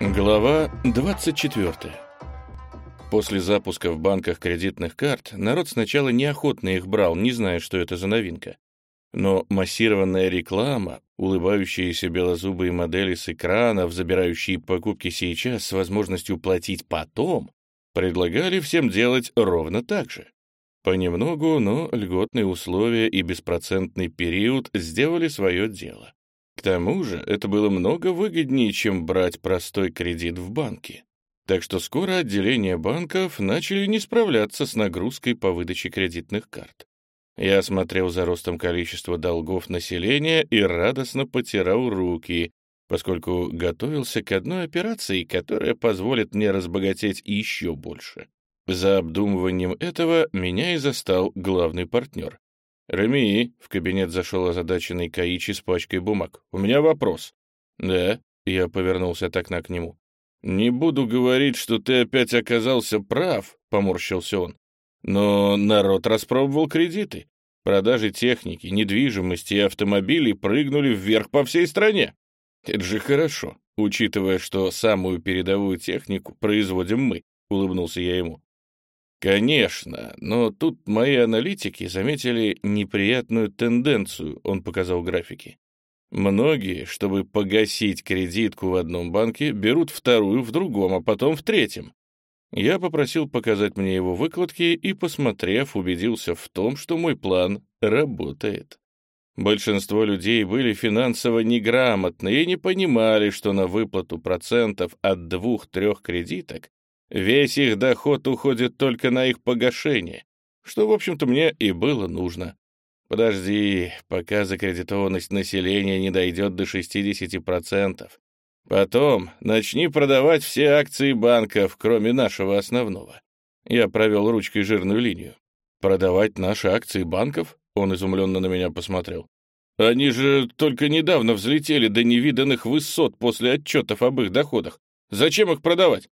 Глава 24. После запуска в банках кредитных карт народ сначала неохотно их брал, не зная, что это за новинка. Но массированная реклама, улыбающиеся белозубые модели с экранов, забирающие покупки сейчас с возможностью платить потом, предлагали всем делать ровно так же. Понемногу, но льготные условия и беспроцентный период сделали свое дело. К тому же это было много выгоднее, чем брать простой кредит в банке. Так что скоро отделения банков начали не справляться с нагрузкой по выдаче кредитных карт. Я смотрел за ростом количества долгов населения и радостно потирал руки, поскольку готовился к одной операции, которая позволит мне разбогатеть еще больше. За обдумыванием этого меня и застал главный партнер. «Реми», — в кабинет зашел озадаченный Каичи с пачкой бумаг. «У меня вопрос». «Да», — я повернулся от окна к нему. «Не буду говорить, что ты опять оказался прав», — поморщился он. «Но народ распробовал кредиты. Продажи техники, недвижимости и автомобилей прыгнули вверх по всей стране. Это же хорошо, учитывая, что самую передовую технику производим мы», — улыбнулся я ему. Конечно, но тут мои аналитики заметили неприятную тенденцию, он показал графики. Многие, чтобы погасить кредитку в одном банке, берут вторую в другом, а потом в третьем. Я попросил показать мне его выкладки и, посмотрев, убедился в том, что мой план работает. Большинство людей были финансово неграмотны и не понимали, что на выплату процентов от двух-трех кредиток Весь их доход уходит только на их погашение, что, в общем-то, мне и было нужно. Подожди, пока закредитованность населения не дойдет до 60%. Потом начни продавать все акции банков, кроме нашего основного. Я провел ручкой жирную линию. Продавать наши акции банков? Он изумленно на меня посмотрел. Они же только недавно взлетели до невиданных высот после отчетов об их доходах. Зачем их продавать?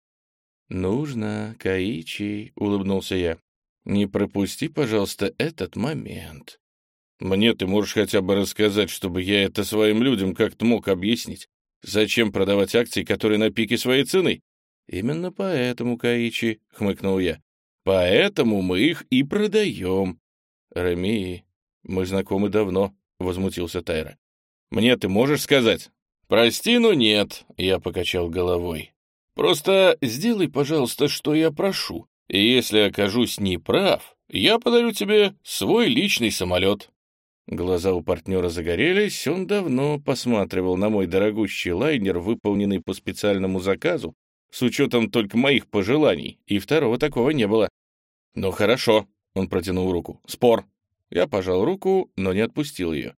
«Нужно, Каичи», — улыбнулся я. «Не пропусти, пожалуйста, этот момент». «Мне ты можешь хотя бы рассказать, чтобы я это своим людям как-то мог объяснить. Зачем продавать акции, которые на пике своей цены?» «Именно поэтому, Каичи», — хмыкнул я. «Поэтому мы их и продаем». «Рами, мы знакомы давно», — возмутился Тайра. «Мне ты можешь сказать?» «Прости, но нет», — я покачал головой. Просто сделай, пожалуйста, что я прошу, и если окажусь неправ, я подарю тебе свой личный самолет». Глаза у партнера загорелись, он давно посматривал на мой дорогущий лайнер, выполненный по специальному заказу, с учетом только моих пожеланий, и второго такого не было. «Ну хорошо», — он протянул руку, — «спор». Я пожал руку, но не отпустил ее.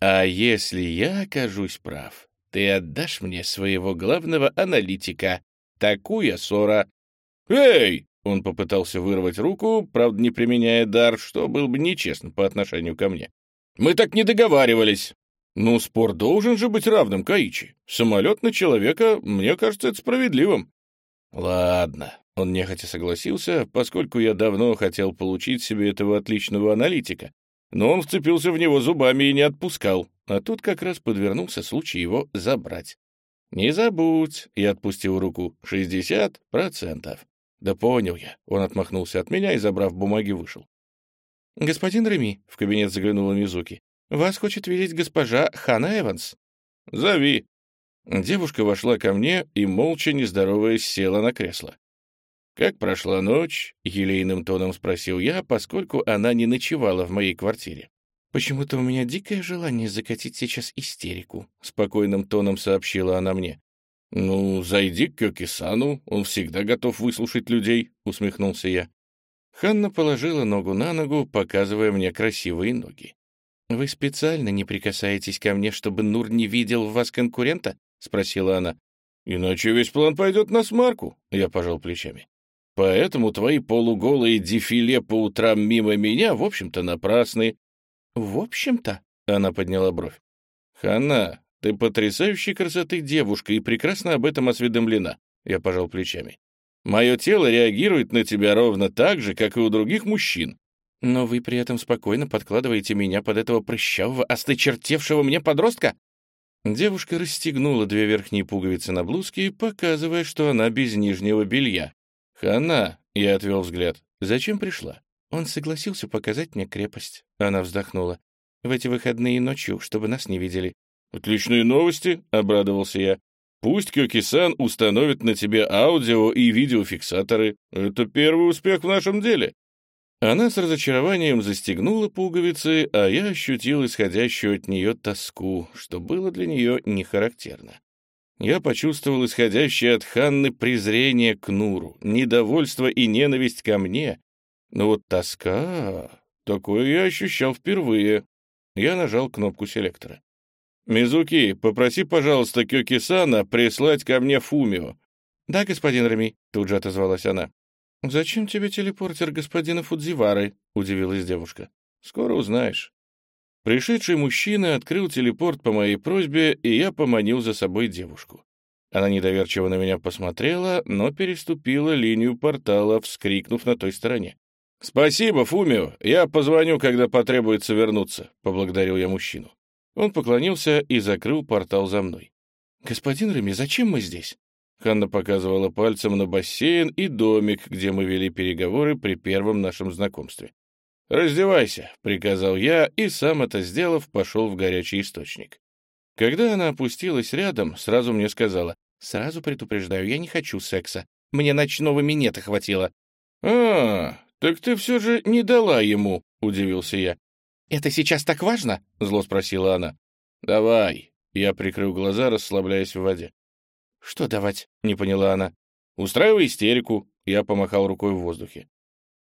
«А если я окажусь прав, ты отдашь мне своего главного аналитика. Такую ссора. Эй! Он попытался вырвать руку, правда, не применяя дар, что было бы нечестно по отношению ко мне. Мы так не договаривались. Ну, спор должен же быть равным, Каичи. Самолет на человека, мне кажется, это справедливым. Ладно, он нехотя согласился, поскольку я давно хотел получить себе этого отличного аналитика. Но он вцепился в него зубами и не отпускал. А тут как раз подвернулся случай его забрать. «Не забудь!» — я отпустил руку. «Шестьдесят процентов!» «Да понял я!» — он отмахнулся от меня и, забрав бумаги, вышел. «Господин Реми», — в кабинет заглянула Мизуки, — «вас хочет видеть госпожа Хана Эванс». «Зови». Девушка вошла ко мне и, молча, не здороваясь, села на кресло. «Как прошла ночь?» — елейным тоном спросил я, поскольку она не ночевала в моей квартире. «Почему-то у меня дикое желание закатить сейчас истерику», — спокойным тоном сообщила она мне. «Ну, зайди к Кёкисану, он всегда готов выслушать людей», — усмехнулся я. Ханна положила ногу на ногу, показывая мне красивые ноги. «Вы специально не прикасаетесь ко мне, чтобы Нур не видел в вас конкурента?» — спросила она. «Иначе весь план пойдет на смарку», — я пожал плечами. «Поэтому твои полуголые дефиле по утрам мимо меня, в общем-то, напрасны. «В общем-то», — она подняла бровь. «Ханна, ты потрясающей красоты девушка и прекрасно об этом осведомлена», — я пожал плечами. «Мое тело реагирует на тебя ровно так же, как и у других мужчин». «Но вы при этом спокойно подкладываете меня под этого прыщавого, осточертевшего мне подростка?» Девушка расстегнула две верхние пуговицы на блузке, показывая, что она без нижнего белья. «Хана!» — я отвел взгляд. «Зачем пришла?» Он согласился показать мне крепость. Она вздохнула. «В эти выходные ночью, чтобы нас не видели». «Отличные новости!» — обрадовался я. «Пусть Кёки-сан установит на тебе аудио и видеофиксаторы. Это первый успех в нашем деле». Она с разочарованием застегнула пуговицы, а я ощутил исходящую от нее тоску, что было для нее не характерно. Я почувствовал исходящее от Ханны презрение к Нуру, недовольство и ненависть ко мне. Но вот тоска... Такое я ощущал впервые. Я нажал кнопку селектора. «Мизуки, попроси, пожалуйста, Кёки-сана прислать ко мне Фумио». «Да, господин Рами», — тут же отозвалась она. «Зачем тебе телепортер господина Фудзивары?» — удивилась девушка. «Скоро узнаешь». Пришедший мужчина открыл телепорт по моей просьбе, и я поманил за собой девушку. Она недоверчиво на меня посмотрела, но переступила линию портала, вскрикнув на той стороне. «Спасибо, Фумио, я позвоню, когда потребуется вернуться», — поблагодарил я мужчину. Он поклонился и закрыл портал за мной. «Господин Реми, зачем мы здесь?» Ханна показывала пальцем на бассейн и домик, где мы вели переговоры при первом нашем знакомстве. «Раздевайся», — приказал я, и сам это сделав, пошел в горячий источник. Когда она опустилась рядом, сразу мне сказала, «Сразу предупреждаю, я не хочу секса. Мне ночного минета хватило». «А, так ты все же не дала ему», — удивился я. «Это сейчас так важно?» — зло спросила она. «Давай». Я прикрыл глаза, расслабляясь в воде. «Что давать?» — не поняла она. «Устраивай истерику». Я помахал рукой в воздухе.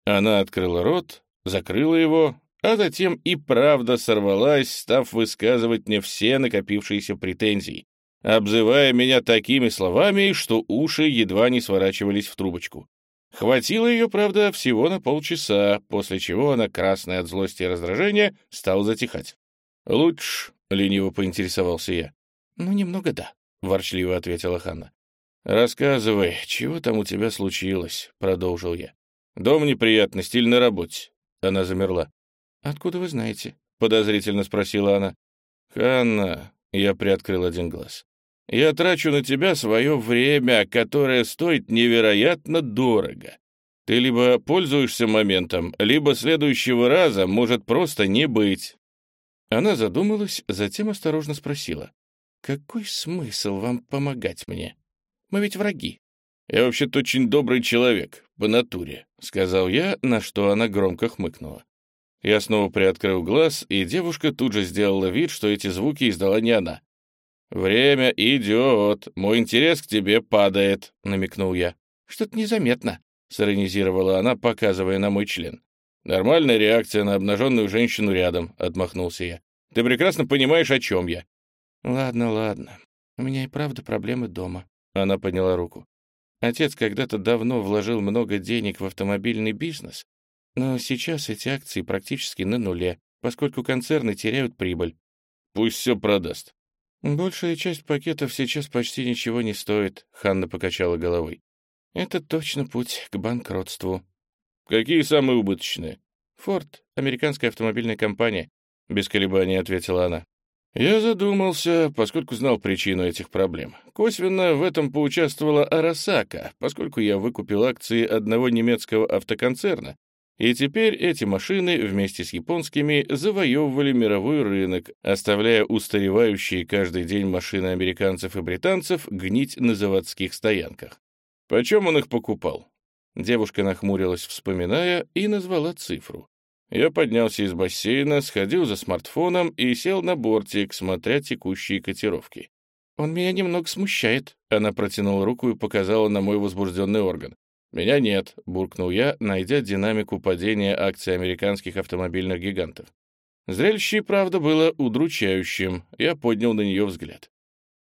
Она открыла рот, закрыла его, а затем и правда сорвалась, став высказывать мне все накопившиеся претензии, обзывая меня такими словами, что уши едва не сворачивались в трубочку. Хватило ее, правда, всего на полчаса, после чего она, красная от злости и раздражения, стала затихать. «Лучше», — лениво поинтересовался я. «Ну, немного да», — ворчливо ответила Ханна. «Рассказывай, чего там у тебя случилось?» — продолжил я. «Дом неприятности или на работе?» Она замерла. «Откуда вы знаете?» — подозрительно спросила она. «Ханна...» — я приоткрыл один глаз. «Я трачу на тебя свое время, которое стоит невероятно дорого. Ты либо пользуешься моментом, либо следующего раза может просто не быть». Она задумалась, затем осторожно спросила. «Какой смысл вам помогать мне? Мы ведь враги». «Я вообще-то очень добрый человек, по натуре», — сказал я, на что она громко хмыкнула. Я снова приоткрыл глаз, и девушка тут же сделала вид, что эти звуки издала не она. «Время идет, мой интерес к тебе падает», — намекнул я. «Что-то незаметно», — сиронизировала она, показывая на мой член. «Нормальная реакция на обнаженную женщину рядом», — отмахнулся я. «Ты прекрасно понимаешь, о чем я». «Ладно, ладно. У меня и правда проблемы дома». Она подняла руку. Отец когда-то давно вложил много денег в автомобильный бизнес, но сейчас эти акции практически на нуле, поскольку концерны теряют прибыль. Пусть все продаст. Большая часть пакетов сейчас почти ничего не стоит, Ханна покачала головой. Это точно путь к банкротству. Какие самые убыточные? Форд, американская автомобильная компания, без колебаний ответила она. Я задумался, поскольку знал причину этих проблем. Косвенно в этом поучаствовала Арасака, поскольку я выкупил акции одного немецкого автоконцерна, и теперь эти машины вместе с японскими завоевывали мировой рынок, оставляя устаревающие каждый день машины американцев и британцев гнить на заводских стоянках. Почем он их покупал? Девушка нахмурилась, вспоминая, и назвала цифру. Я поднялся из бассейна, сходил за смартфоном и сел на бортик, смотря текущие котировки. «Он меня немного смущает», — она протянула руку и показала на мой возбужденный орган. «Меня нет», — буркнул я, найдя динамику падения акций американских автомобильных гигантов. Зрелище, правда, было удручающим. Я поднял на нее взгляд.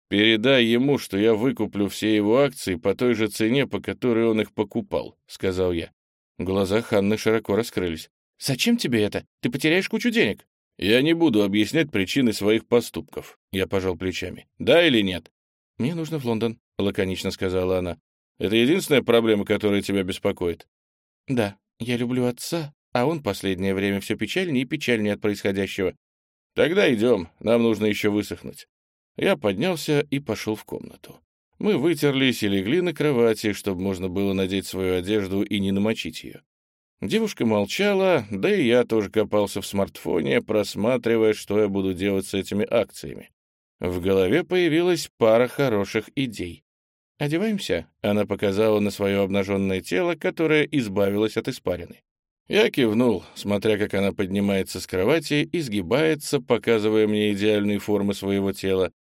«Передай ему, что я выкуплю все его акции по той же цене, по которой он их покупал», — сказал я. Глаза Ханны широко раскрылись. «Зачем тебе это? Ты потеряешь кучу денег». «Я не буду объяснять причины своих поступков», — я пожал плечами. «Да или нет?» «Мне нужно в Лондон», — лаконично сказала она. Это единственная проблема, которая тебя беспокоит? Да, я люблю отца, а он последнее время все печальнее и печальнее от происходящего. Тогда идем, нам нужно еще высохнуть. Я поднялся и пошел в комнату. Мы вытерлись и легли на кровати, чтобы можно было надеть свою одежду и не намочить ее. Девушка молчала, да и я тоже копался в смартфоне, просматривая, что я буду делать с этими акциями. В голове появилась пара хороших идей. «Одеваемся?» — она показала на свое обнаженное тело, которое избавилось от испарины. Я кивнул, смотря как она поднимается с кровати, изгибается, показывая мне идеальные формы своего тела.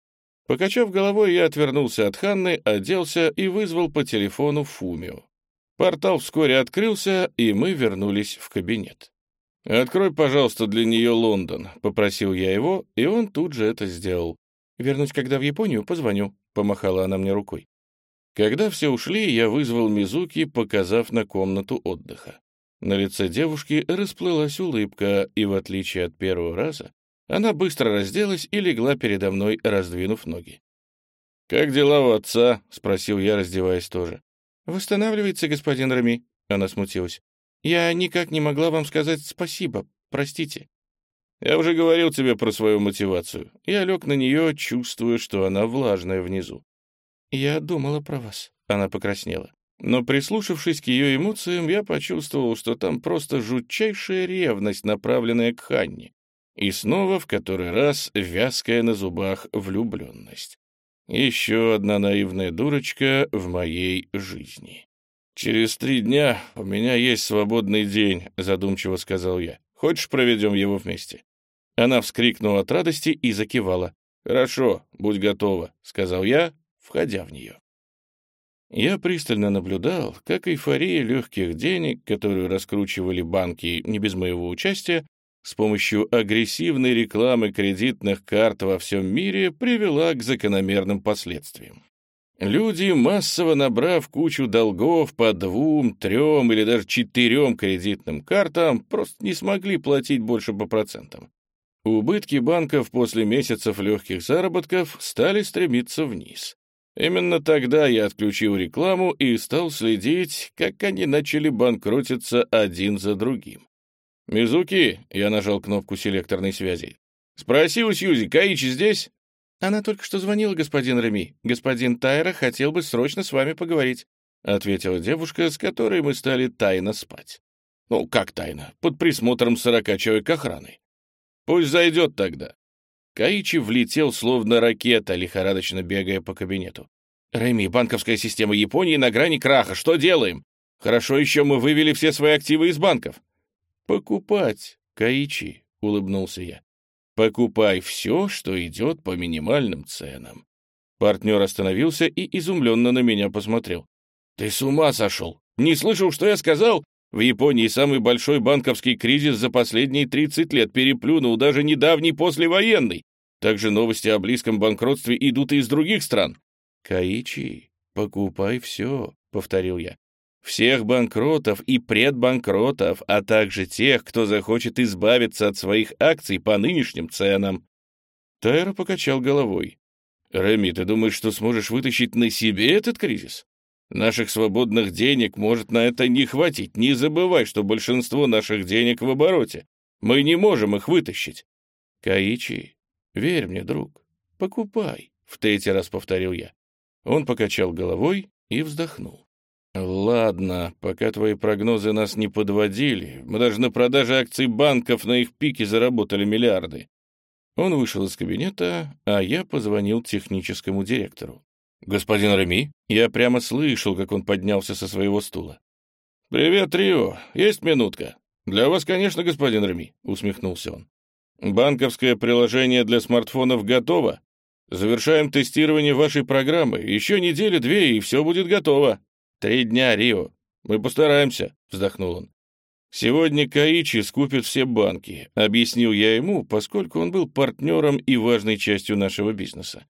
Покачав головой, я отвернулся от Ханны, оделся и вызвал по телефону Фумио. Портал вскоре открылся, и мы вернулись в кабинет. «Открой, пожалуйста, для нее Лондон», — попросил я его, и он тут же это сделал. «Вернусь, когда в Японию, позвоню», — помахала она мне рукой. Когда все ушли, я вызвал Мизуки, показав на комнату отдыха. На лице девушки расплылась улыбка, и, в отличие от первого раза, она быстро разделась и легла передо мной, раздвинув ноги. «Как дела у отца?» — спросил я, раздеваясь тоже. «Восстанавливается, господин Рами», — она смутилась. «Я никак не могла вам сказать спасибо, простите». «Я уже говорил тебе про свою мотивацию. Я лег на нее, чувствуя, что она влажная внизу». «Я думала про вас», — она покраснела. Но прислушавшись к ее эмоциям, я почувствовал, что там просто жутчайшая ревность, направленная к Ханне. И снова в который раз вязкая на зубах влюбленность. Еще одна наивная дурочка в моей жизни. «Через три дня у меня есть свободный день», — задумчиво сказал я. «Хочешь, проведем его вместе?» Она вскрикнула от радости и закивала. «Хорошо, будь готова», — сказал я, входя в нее. Я пристально наблюдал, как эйфория легких денег, которую раскручивали банки не без моего участия, с помощью агрессивной рекламы кредитных карт во всем мире привела к закономерным последствиям. Люди, массово набрав кучу долгов по двум, трем или даже четырем кредитным картам, просто не смогли платить больше по процентам. Убытки банков после месяцев легких заработков стали стремиться вниз. Именно тогда я отключил рекламу и стал следить, как они начали банкротиться один за другим. «Мизуки», — я нажал кнопку селекторной связи. «Спроси у Сьюзи, Каичи здесь?» «Она только что звонила, господин Реми. Господин Тайра хотел бы срочно с вами поговорить», — ответила девушка, с которой мы стали тайно спать. «Ну, как тайно? Под присмотром сорока человек охраны. Пусть зайдет тогда. Каичи влетел словно ракета, лихорадочно бегая по кабинету. «Рэми, банковская система Японии на грани краха. Что делаем? Хорошо еще мы вывели все свои активы из банков». «Покупать, Каичи», — улыбнулся я. «Покупай все, что идет по минимальным ценам». Партнер остановился и изумленно на меня посмотрел. «Ты с ума сошел? Не слышал, что я сказал? В Японии самый большой банковский кризис за последние 30 лет переплюнул даже недавний послевоенный. Также новости о близком банкротстве идут и из других стран. «Каичи, покупай все», — повторил я. «Всех банкротов и предбанкротов, а также тех, кто захочет избавиться от своих акций по нынешним ценам». Тайра покачал головой. «Реми, ты думаешь, что сможешь вытащить на себе этот кризис? Наших свободных денег может на это не хватить. Не забывай, что большинство наших денег в обороте. Мы не можем их вытащить. Каичи, верь мне, друг, покупай, — в третий раз повторил я. Он покачал головой и вздохнул. «Ладно, пока твои прогнозы нас не подводили, мы даже на продаже акций банков на их пике заработали миллиарды». Он вышел из кабинета, а я позвонил техническому директору. «Господин Реми?» Я прямо слышал, как он поднялся со своего стула. «Привет, Рио. Есть минутка?» «Для вас, конечно, господин Реми», — усмехнулся он. «Банковское приложение для смартфонов готово. Завершаем тестирование вашей программы. Еще недели-две, и все будет готово. Три дня, Рио. Мы постараемся», — вздохнул он. «Сегодня Каичи скупит все банки», — объяснил я ему, поскольку он был партнером и важной частью нашего бизнеса.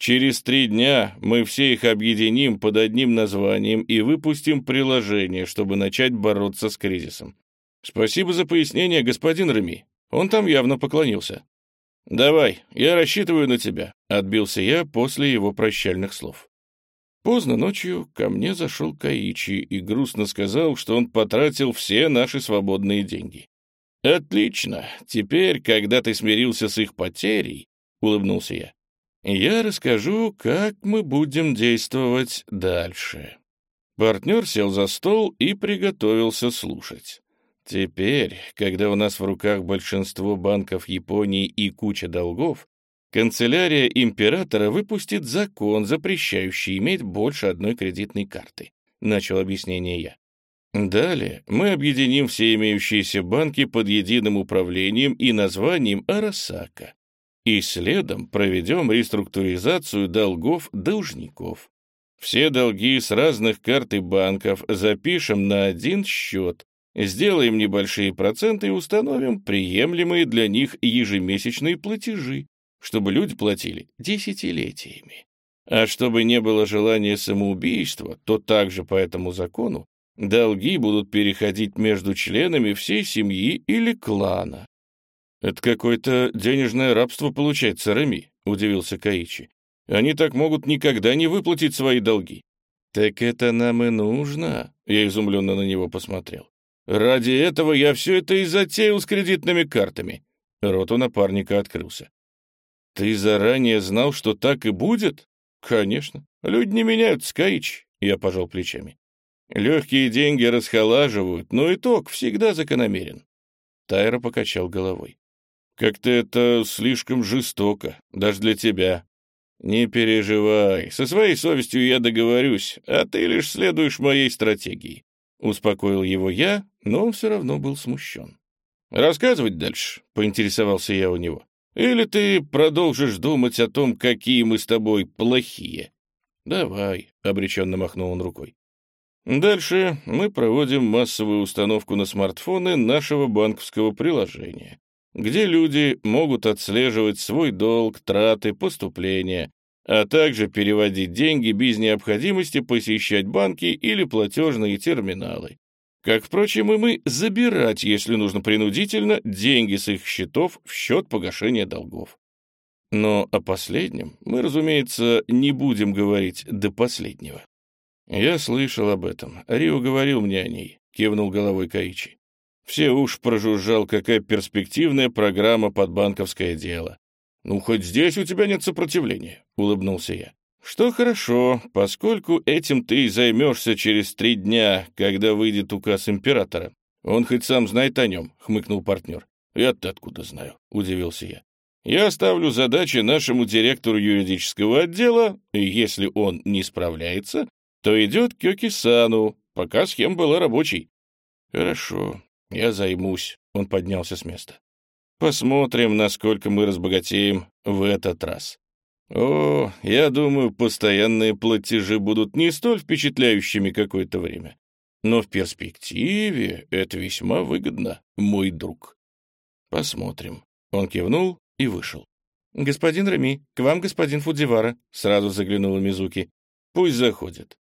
Через три дня мы все их объединим под одним названием и выпустим приложение, чтобы начать бороться с кризисом. Спасибо за пояснение, господин Реми. Он там явно поклонился. «Давай, я рассчитываю на тебя», — отбился я после его прощальных слов. Поздно ночью ко мне зашел Каичи и грустно сказал, что он потратил все наши свободные деньги. «Отлично. Теперь, когда ты смирился с их потерей», — улыбнулся я, Я расскажу, как мы будем действовать дальше. Партнер сел за стол и приготовился слушать. Теперь, когда у нас в руках большинство банков Японии и куча долгов, канцелярия императора выпустит закон, запрещающий иметь больше одной кредитной карты, начал объяснение я. Далее мы объединим все имеющиеся банки под единым управлением и названием Арасака. И следом проведем реструктуризацию долгов должников. Все долги с разных карт и банков запишем на один счет, сделаем небольшие проценты и установим приемлемые для них ежемесячные платежи, чтобы люди платили десятилетиями. А чтобы не было желания самоубийства, то также по этому закону долги будут переходить между членами всей семьи или клана. «Это какое-то денежное рабство получается, Рами», — удивился Каичи. Они так могут никогда не выплатить свои долги. Так это нам и нужно, я изумленно на него посмотрел. Ради этого я все это и затеял с кредитными картами. Рот у напарника открылся. Ты заранее знал, что так и будет? Конечно. Люди не меняют скаич. Я пожал плечами. Легкие деньги расхолаживают, но итог всегда закономерен. Тайра покачал головой. Как-то это слишком жестоко, даже для тебя. «Не переживай, со своей совестью я договорюсь, а ты лишь следуешь моей стратегии». Успокоил его я, но он все равно был смущен. «Рассказывать дальше?» — поинтересовался я у него. «Или ты продолжишь думать о том, какие мы с тобой плохие?» «Давай», — обреченно махнул он рукой. Дальше мы проводим массовую установку на смартфоны нашего банковского приложения где люди могут отслеживать свой долг, траты, поступления, а также переводить деньги без необходимости посещать банки или платежные терминалы. Как, впрочем, и мы забирать, если нужно принудительно, деньги с их счетов в счет погашения долгов. Но о последнем мы, разумеется, не будем говорить до последнего. Я слышал об этом. Рио говорил мне о ней, кивнул головой Каичи. Все уж прожужжал, какая перспективная программа под банковское дело. «Ну, хоть здесь у тебя нет сопротивления», — улыбнулся я. «Что хорошо, поскольку этим ты и займешься через три дня, когда выйдет указ императора. Он хоть сам знает о нем», — хмыкнул партнер. «Я-то откуда знаю?» — удивился я. «Я ставлю задачи нашему директору юридического отдела, и если он не справляется, то идет к Кёки-сану, пока схема была рабочей». «Хорошо, «Я займусь», — он поднялся с места. «Посмотрим, насколько мы разбогатеем в этот раз». «О, я думаю, постоянные платежи будут не столь впечатляющими какое-то время. Но в перспективе это весьма выгодно, мой друг». «Посмотрим». Он кивнул и вышел. «Господин Рами, к вам господин Фудзивара», — сразу заглянула Мизуки. «Пусть заходит».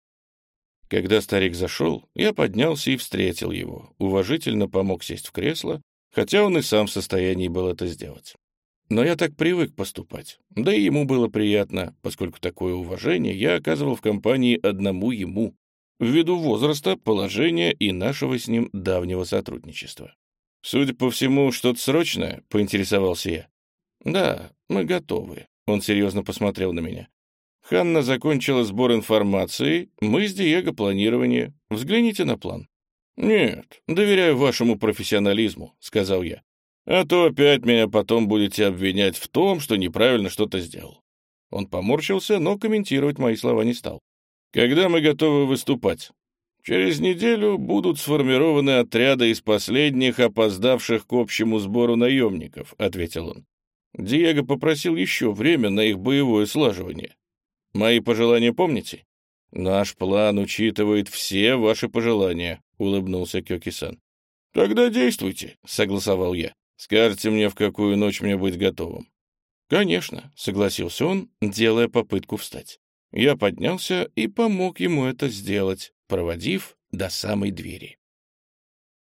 Когда старик зашел, я поднялся и встретил его, уважительно помог сесть в кресло, хотя он и сам в состоянии был это сделать. Но я так привык поступать, да и ему было приятно, поскольку такое уважение я оказывал в компании одному ему, ввиду возраста, положения и нашего с ним давнего сотрудничества. «Судя по всему, что-то срочное?» — поинтересовался я. «Да, мы готовы», — он серьезно посмотрел на меня. Ханна закончила сбор информации, мы с Диего планирование. Взгляните на план. «Нет, доверяю вашему профессионализму», — сказал я. «А то опять меня потом будете обвинять в том, что неправильно что-то сделал». Он поморщился, но комментировать мои слова не стал. «Когда мы готовы выступать?» «Через неделю будут сформированы отряды из последних опоздавших к общему сбору наемников», — ответил он. Диего попросил еще время на их боевое слаживание. Мои пожелания помните? Наш план учитывает все ваши пожелания, улыбнулся Кёки-сан. Тогда действуйте, согласовал я. Скажите мне, в какую ночь мне быть готовым. Конечно, согласился он, делая попытку встать. Я поднялся и помог ему это сделать, проводив до самой двери.